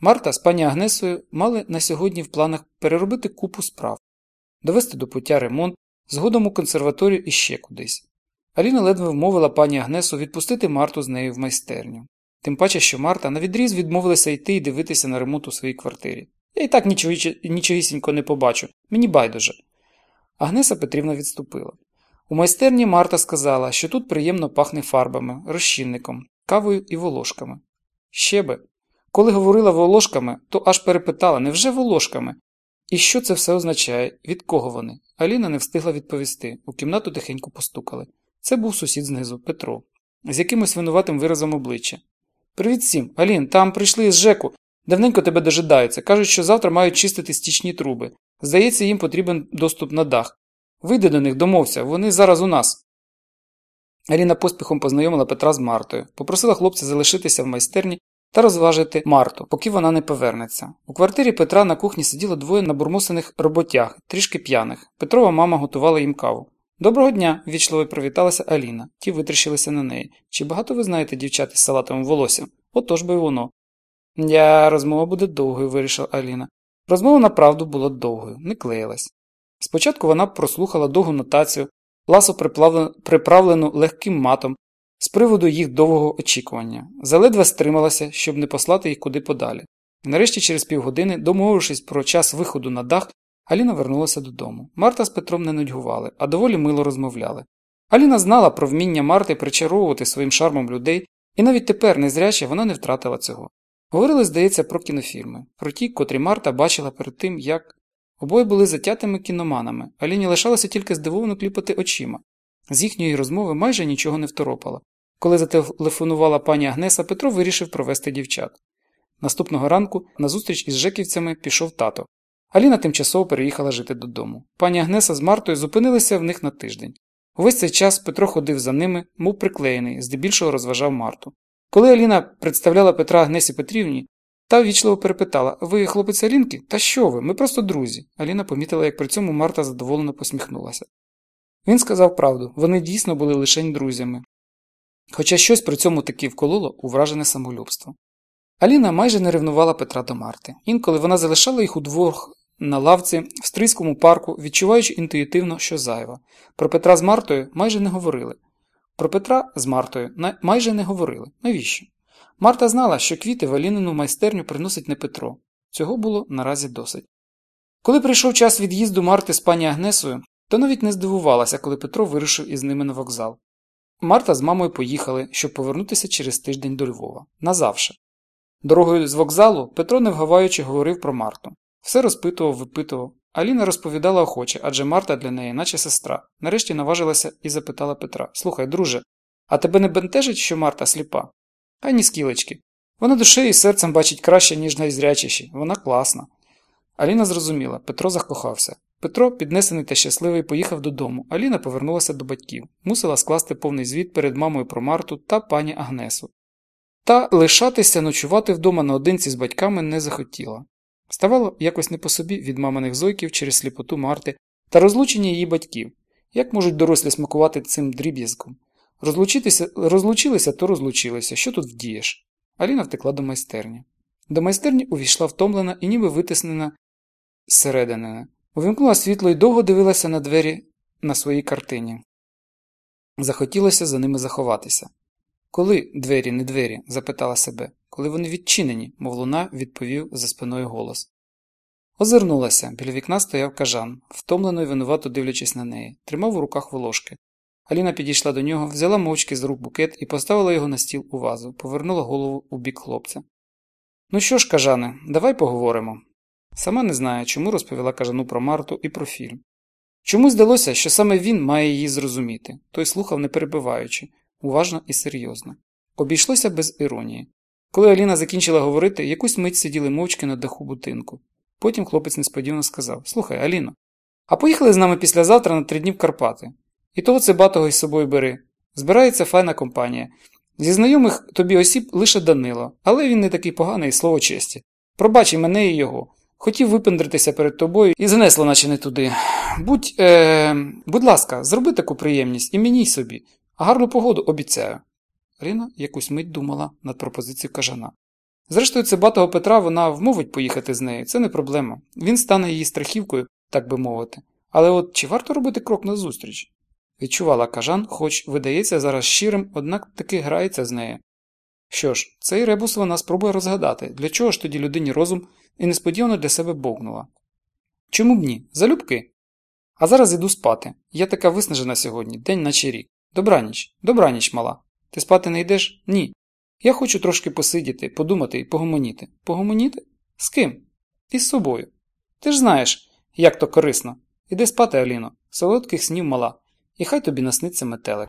Марта з пані Агнесою мали на сьогодні в планах переробити купу справ, довести до пуття ремонт, згодом у консерваторію і ще кудись. Аліна ледве вмовила пані Агнесу відпустити Марту з нею в майстерню. Тим паче, що Марта на відріз відмовилася йти і дивитися на ремонт у своїй квартирі. Я і так нічогісінько не побачу, мені байдуже. Агнеса Петрівна відступила. У майстерні Марта сказала, що тут приємно пахне фарбами, розчинником, кавою і волошками. Ще би. Коли говорила волошками, то аж перепитала, невже волошками? І що це все означає? Від кого вони? Аліна не встигла відповісти. У кімнату тихенько постукали. Це був сусід знизу, Петро, з якимось винуватим виразом обличчя. Привіт всім, Алін, там прийшли з Жеку. Давненько тебе дожидаються. Кажуть, що завтра мають чистити стічні труби. Здається, їм потрібен доступ на дах. Вийди до них, домовся, вони зараз у нас. Аліна поспіхом познайомила Петра з Мартою, попросила хлопця залишитися в майстерні та розважити Марту, поки вона не повернеться. У квартирі Петра на кухні сиділо двоє набурмосених роботяг, трішки п'яних. Петрова мама готувала їм каву. Доброго дня, ввічливо привіталася Аліна. Ті витріщилися на неї. Чи багато ви знаєте дівчат із салатовим волоссям? Отож би воно. Я, розмова буде довгою, вирішила Аліна. Розмова направду була довгою, не клеїлась. Спочатку вона прослухала довгу нотацію, ласо приправлену легким матом, з приводу їх довгого очікування, заледве стрималася, щоб не послати їх куди подалі. Нарешті, через півгодини, домовившись про час виходу на дах, Аліна вернулася додому. Марта з Петром не нудьгували, а доволі мило розмовляли. Аліна знала про вміння Марти причаровувати своїм шармом людей, і навіть тепер, незряче, вона не втратила цього. Говорили, здається, про кінофільми, про ті, котрі Марта бачила перед тим, як обоє були затятими кіноманами, Аліні лишалося тільки здивовано кліпати очима. З їхньої розмови майже нічого не второпало. Коли зателефонувала пані Агнеса, Петро вирішив провести дівчат. Наступного ранку на зустріч із Жеківцями пішов тато. Аліна тимчасово переїхала жити додому. Пані Агнеса з Мартою зупинилися в них на тиждень. Увесь цей час Петро ходив за ними, мов приклеєний, здебільшого розважав Марту. Коли Аліна представляла Петра Агнесі Петрівні, та ввічливо перепитала Ви хлопець Алінки? Та що ви? Ми просто друзі. Аліна помітила, як при цьому Марта задоволено посміхнулася. Він сказав правду вони дійсно були лишень друзями. Хоча щось при цьому таки вкололо у вражене самолюбство. Аліна майже не ревнувала Петра до Марти. Інколи вона залишала їх удвох на лавці в стрийському парку, відчуваючи інтуїтивно, що зайва. Про Петра з Мартою майже не говорили. Про Петра з Мартою майже не говорили. Навіщо? Марта знала, що квіти в Алінину майстерню приносить не Петро. Цього було наразі досить. Коли прийшов час від'їзду Марти з пані Агнесою, то навіть не здивувалася, коли Петро вирушив із ними на вокзал. Марта з мамою поїхали, щоб повернутися через тиждень до Львова. Назавше. Дорогою з вокзалу Петро, не вгаваючи, говорив про Марту. Все розпитував, випитував. Аліна розповідала охоче, адже Марта для неї, наче сестра. Нарешті наважилася і запитала Петра Слухай, друже, а тебе не бентежить, що Марта сліпа? Ані скілечки. Вона душею і серцем бачить краще, ніж найзрячіші. Вона класна. Аліна зрозуміла, Петро закохався. Петро, піднесений та щасливий, поїхав додому. Аліна повернулася до батьків, мусила скласти повний звіт перед мамою про Марту та пані Агнесу. Та лишатися ночувати вдома наодинці з батьками не захотіла. Ставало якось не по собі від маминих зойків через сліпоту Марти та розлучення її батьків. Як можуть дорослі смакувати цим дріб'язком? Розлучилися, то розлучилися. Що тут вдієш? Аліна втекла до майстерні. До майстерні увійшла втомлена і ніби витиснена зсередини. Увімкнула світло і довго дивилася на двері на своїй картині. Захотілося за ними заховатися. Коли двері, не двері? запитала себе, коли вони відчинені, мов луна відповів за спиною голос. Озирнулася, біля вікна стояв кажан, втомлено й винувато дивлячись на неї, тримав у руках волошки. Аліна підійшла до нього, взяла мовчки з рук букет і поставила його на стіл у вазу, повернула голову у бік хлопця. Ну що ж, кажане, давай поговоримо. Сама не знає, чому розповіла кажану про Марту і про фільм. Чому здалося, що саме він має її зрозуміти, той слухав, не перебиваючи, уважно і серйозно. Обійшлося без іронії. Коли Аліна закінчила говорити, якусь мить сиділи мовчки на даху будинку. Потім хлопець несподівано сказав Слухай, Аліно, а поїхали з нами післязавтра на три дні в Карпати. І того це батого із собою бери. Збирається файна компанія. Зі знайомих тобі осіб лише Данило, але він не такий поганий слово честі. Пробач і мене і його. Хотів випендритися перед тобою і занесло, наче не туди. Будь е, будь ласка, зроби таку приємність і мені й собі, а гарну погоду обіцяю. Рина якусь мить думала над пропозицією кажана. Зрештою, це батого Петра вона вмовить поїхати з нею, це не проблема. Він стане її страхівкою, так би мовити. Але от чи варто робити крок назустріч? Відчувала кажан, хоч, видається, зараз щирим, однак таки грається з нею. Що ж, цей ребус вона спробує розгадати, для чого ж тоді людині розум і несподівано для себе бовкнула. Чому б ні? Залюбки. А зараз іду спати. Я така виснажена сьогодні, день наче рік. Добраніч, добраніч, мала. Ти спати не йдеш? Ні. Я хочу трошки посидіти, подумати і погомоніти. Погомоніти? З ким? Із собою. Ти ж знаєш, як то корисно. Іди спати, Аліно, солодких снів мала, і хай тобі насниться метелик.